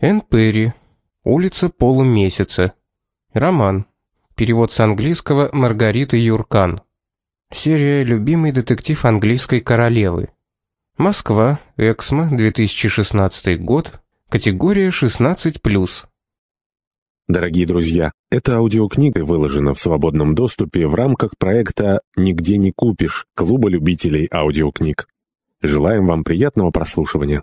Энн Перри. Улица полумесяца. Роман. Перевод с английского Маргариты Юркан. Серия «Любимый детектив английской королевы». Москва, Эксмо, 2016 год. Категория 16+. Дорогие друзья, эта аудиокнига выложена в свободном доступе в рамках проекта «Нигде не купишь» Клуба любителей аудиокниг. Желаем вам приятного прослушивания.